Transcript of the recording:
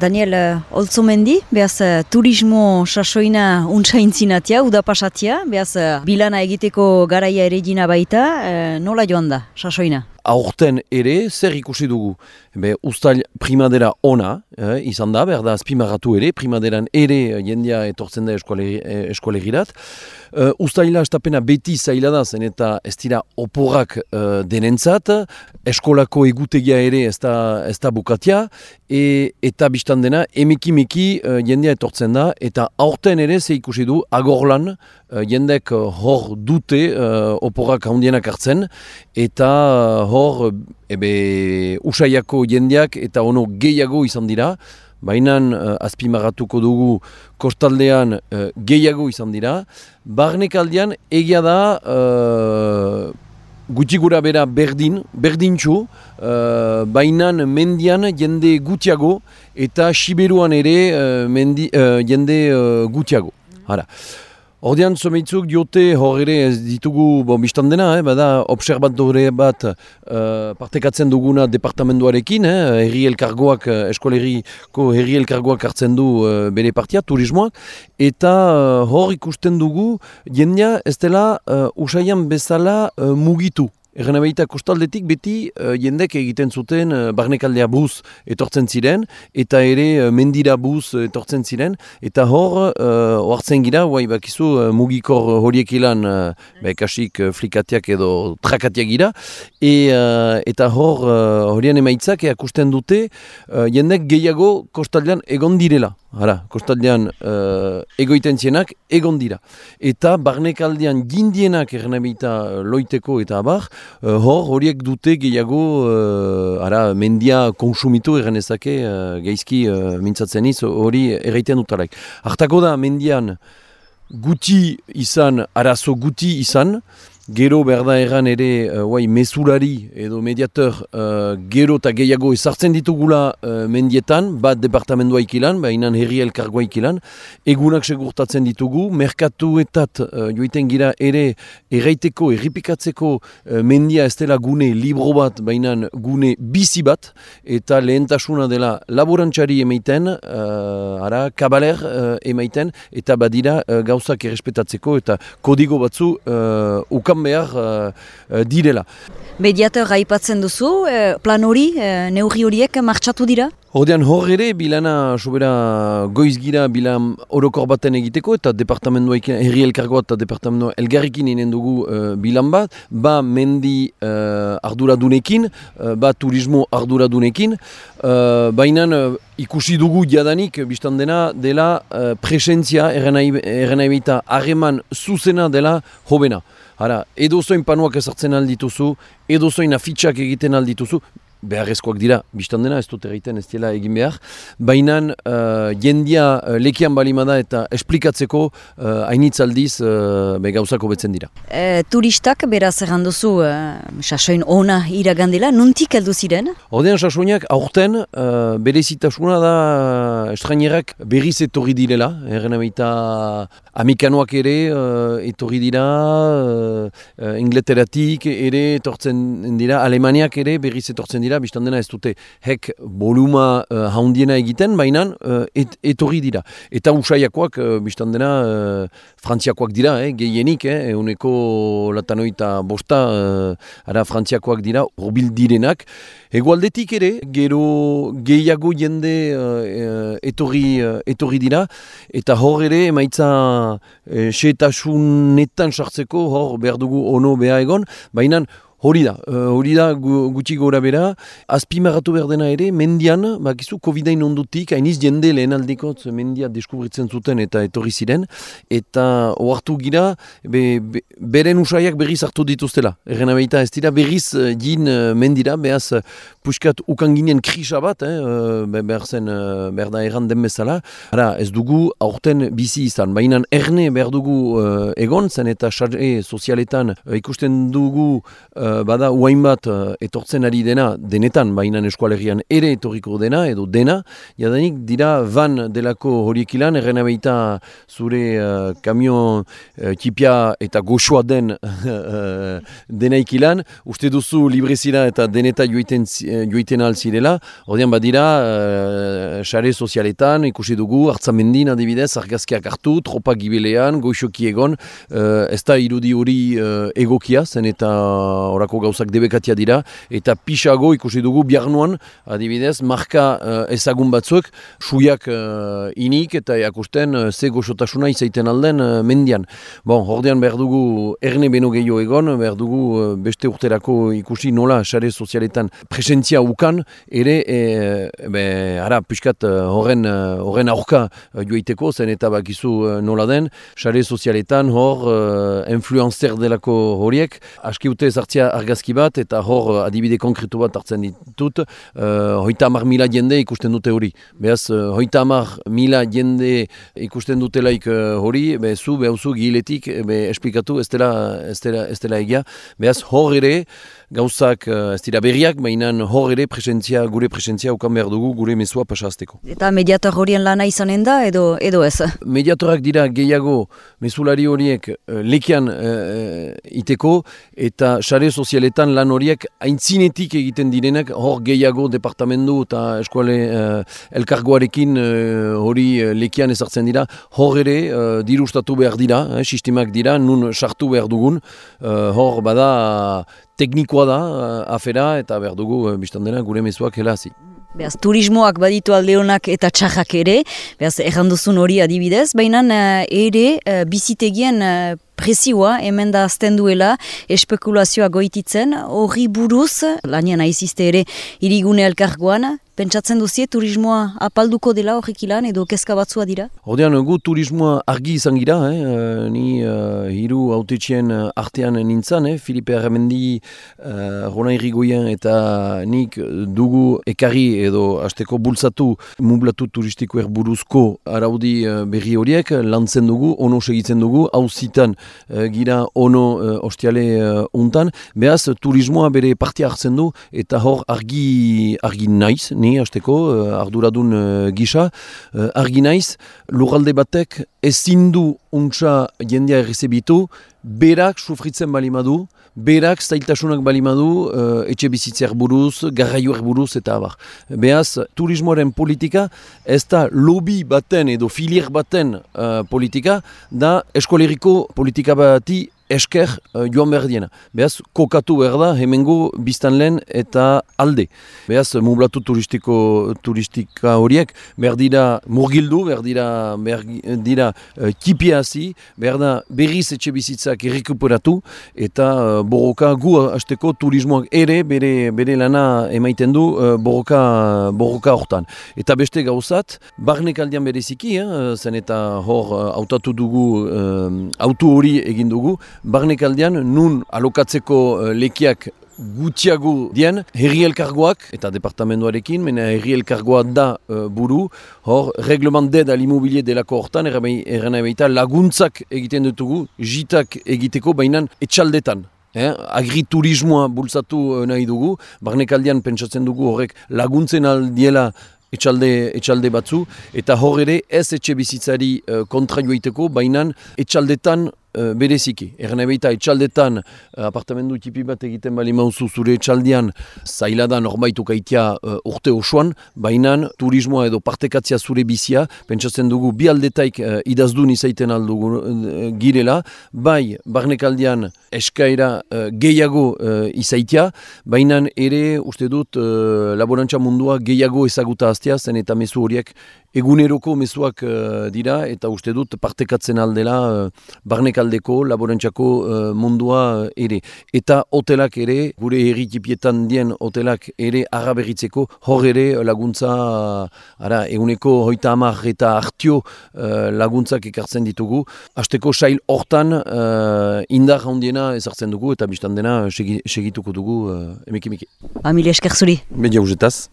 Daniel uh, Olzomendi, behaz uh, turismo sasoina untsaintzinatia, uda pasatia, behaz uh, bilana egiteko garaia ere dina baita, uh, nola joan da sasoina? aurten ere, zer ikusi dugu? Be, Uztail primadera ona, eh, izan da, behar da azpimarratu ere, primaderan ere eh, jendia etortzen da eskolegirat. Uh, eh, Uztaila estapena beti zaila da, zen eta ez dira oporrak uh, denentzat, eskolako egutegia ere ez da, ez da bukatia, e, eta biztan dena, emiki-miki uh, jendia etortzen da, eta aurten ere ze ikusi du, agorlan, uh, jendek hor dute uh, oporrak handienak hartzen, eta hor, ebe, usaiako jendeak eta ono gehiago izan dira, baina uh, azpimarratuko dugu kostaldean uh, gehiago izan dira. Barnek aldean egia da uh, gutxi gura bera berdin, berdintxu, uh, baina mendian jende gutiago eta siberuan ere uh, mendi, uh, jende uh, gutiago. Hara. Ordean, someitzuk diote hor ere ez ditugu, bon, biztan dena, eh, bada, observatore bat uh, partekatzen duguna departamentoarekin, eh, herri elkargoak, eh, eskoleriko herri elkargoak hartzen du uh, bere partia, turismoak, eta uh, hor ikusten dugu, jendea ez dela uh, usaian bezala uh, mugitu. Erren abeita kostaldetik beti uh, jendek egiten zuten uh, barnekaldea buz etortzen ziren, eta ere uh, mendira buz etortzen ziren, eta hor, uh, oartzen gira, guai bakizu uh, mugikor horiek ilan uh, kasik uh, flikatiak edo trakatiak gira, e, uh, eta hor, uh, horian emaitzak eakusten dute uh, jendek gehiago kostaldean egon direla. Hala, kostaldean uh, egoiten zienak egon dira. Eta barnekaldean gindienak ernabita loiteko eta abar, uh, hor horiek dute gehiago uh, mendia konsumitu errenezake uh, geizki uh, mintzatzen iz hori erraiten dutarak. Artako da mendian guti izan, arazo guti izan, Gero berda erran ere, uh, mesurari edo mediator uh, gero eta gehiago ezartzen ditugula uh, mendietan, bat departamendua ikilan, baina herri elkargoa ikilan, egunak segurtatzen ditugu, merkatuetat uh, joiten gira ere erraiteko, erripikatzeko uh, mendia ez dela gune libro bat, baina gune bizi bat, eta lehentasuna dela laborantxari emaiten, uh, ara, kabaler uh, emaiten, eta badira uh, gauzak errespetatzeko, eta kodigo batzu uh, ukan behar uh, direla. Mediator aipatzen duzu, eh, plan hori, neurri horiek martxatu dira? Hordean hor ere, bilana sobera goiz gira bilan orokor baten egiteko eta departamentoa ikin, herri elkargoa eta departamentoa elgarrikin inen dugu bilan bat, ba mendi uh, arduradunekin, uh, ba turismo arduradunekin, uh, baina ikusi dugu jadanik, biztan dena, dela uh, presentzia, errenai baita, hageman zuzena dela hobena. Hara, edo zoin panuak ezartzen aldituzu, edo zoin afitxak egiten aldituzu, beharrezkoak dira, biztan dena, ez dut egiten ez dela egin behar, baina uh, jendia uh, lekian balimada eta esplikatzeko uh, hainitzaldiz uh, be gauzako betzen dira. E, turistak, beraz erranduzu, uh, sasoin ona iragandela, nuntik heldu ziren? Odean sasoinak, aurten, uh, berezitasuna da uh, estrainerak berriz etorri direla, erren ameita amikanoak ere uh, etorri dira, uh, Ingleteratik ere etortzen dira, Alemaniak ere berriz etortzen dira, dira, biztan dena ez dute hek boluma uh, haundiena egiten, baina uh, etorri dira. Eta usaiakoak, uh, biztan dena, uh, frantziakoak dira, eh, gehienik, eh, euneko latanoita bosta, uh, ara frantziakoak dira, hobil direnak. Egualdetik ere, gero gehiago jende uh, etorri, uh, etorri dira, eta hor ere, emaitza uh, xetasunetan sartzeko, hor behar dugu ono beha egon, baina Hori da, uh, hori da gutxi gora bera. Azpimarratu behar dena ere, mendian, bakizu, COVID-19 ondutik, hainiz jende lehen aldikot mendia deskubritzen zuten eta etorri ziren. Eta oartu gira, be, be, beren usaiak berriz hartu dituztela. Erren abeita ez dira berriz uh, jin uh, mendira, behaz puskat ukanginen krisa bat, eh, behar zen, behar da erran den bezala. Hara, ez dugu aurten bizi izan, baina erne behar dugu uh, egon zen eta xarre sozialetan uh, ikusten dugu uh, bada uain bat etortzen ari dena denetan, baina eskualegian ere etorriko dena, edo dena, jadanik dira van delako horiek ilan, errena behita zure uh, kamion uh, tipia eta goxoa den uh, denaik ilan, uste duzu librezira eta deneta joiten, joiten alzirela, Ordean badira, xare uh, sozialetan, ikusi dugu, hartzamendin adibidez, argazkiak hartu, tropa gibelean, goixoki egon, uh, ez da irudi hori uh, egokia, zen eta orako gauzak debekatia dira, eta pixago ikusi dugu biarnuan, adibidez, marka uh, ezagun batzuk, suiak uh, inik eta jakusten uh, ze goxotasuna izaiten alden uh, mendian. Bon, ordean behar dugu erne beno gehiago egon, behar dugu uh, beste urterako ikusi nola xare sozialetan presentzia ukan, ere be, ara, piskat horren horren aurka joiteko, zen eta bakizu nola den, sare sozialetan hor uh, influencer delako horiek, aski ute zartzia argazki bat, eta hor uh, adibide konkretu bat hartzen ditut, uh, hoita amar mila jende ikusten dute hori. Beaz, uh, hoita amar mila jende ikusten dutelaik uh, hori, be, zu, behauzu, giletik, be, esplikatu, ez dela, ez dela, ez dela egia. Beaz, hor ere, gauzak uh, ez dira berriak, baina hor ere presentzia, gure presentzia ukan behar dugu gure mesua pasazteko. Eta mediator horien lana izanen da edo edo ez? Mediatorak dira gehiago mesulari horiek uh, lekian uh, iteko eta sare sozialetan lan horiek aintzinetik egiten direnak hor gehiago departamendu eta eskuale uh, elkargoarekin hori uh, lekian ezartzen dira hor ere uh, dirustatu behar dira, eh, sistemak dira, nun sartu behar dugun, hor bada teknikoa da uh, afera eta behar dugu uh, biztan dena gure mezuak helazi. Beaz, turismoak baditu aldeonak eta txajak ere, beaz, erranduzun hori adibidez, baina uh, ere uh, bizitegien presioa hemen da azten duela espekulazioa goititzen, hori buruz, lanian aizizte ere irigune elkargoan, Pentsatzen duzie turismoa apalduko dela horrek ilan edo kezka batzua dira? Ordean gu turismoa argi izan gira, eh? eh ni uh, hiru autetxien artean nintzen, eh? Filipe Arramendi, uh, Rona Irrigoien eta nik dugu ekarri edo azteko bultzatu mublatu turistiko erburuzko araudi berri horiek, lantzen dugu, ono segitzen dugu, hau zitan uh, gira ono uh, ostiale uh, untan, behaz turismoa bere partia hartzen du eta hor argi, argi naiz, ni hasteko arduradun gisa. Argi naiz lurralde batek ezin du untsa jendea errezebitu berak sufritzen balimadu berak zailtasunak balimadu uh, etxe bizitzer buruz, garraioer buruz eta abar. Beaz, turismoaren politika ez da lobby baten edo filier baten uh, politika da eskoleriko politika bati esker uh, joan behar diena. Beaz, kokatu behar da, hemengo biztan lehen eta alde. Beaz, mublatu turistiko turistika horiek, behar dira murgildu, behar dira, behar dira uh, kipiazi, behar da berriz etxe bizitzak errekuperatu, eta uh, borroka gu hasteko turismoak ere, bere, bere lana emaiten du uh, borroka, borroka hortan. Eta beste gauzat, barnek aldean bereziki, eh, zen eta hor hautatu dugu, uh, autu hori egin dugu, barnek aldean nun alokatzeko uh, lekiak gutxiago dien, herri elkargoak eta departamentoarekin, mena herri elkargoa da uh, buru, hor, reglement ded alimobilie delako hortan, erren ebeita laguntzak egiten dutugu, jitak egiteko, bainan etxaldetan. Eh, agriturismoa bultzatu uh, nahi dugu, barnek aldean pentsatzen dugu horrek laguntzen aldiela etxalde, etxalde batzu, eta hor ere ez etxe bizitzari uh, kontra joiteko, bainan etxaldetan uh, bereziki. Erren ebeita etxaldetan uh, apartamendu tipi bat egiten bali mauzu zure etxaldian zailadan orbaitu kaitia uh, urte osoan, bainan turismoa edo partekatzia zure bizia, pentsatzen dugu bi aldetaik uh, idazdun izaiten aldugu uh, girela, bai barnekaldian eskaira uh, gehiago uh, izaitia, bainan ere uste dut uh, laborantza mundua gehiago ezaguta aztea, zen eta mezu horiek eguneroko mezuak uh, dira, eta uste dut partekatzen aldela uh, barnekaldeko, laborantzako uh, mundua ere. Eta hotelak ere, gure erritipietan dien hotelak ere araberritzeko, hor ere laguntza, ara, eguneko hoita amar eta hartio uh, laguntzak ekartzen ditugu. Azteko sail hortan uh, indar handiena ezartzen dugu, eta biztan dena segituko dugu uh, emeki emeki. Amile esker zuri. Media uzetaz.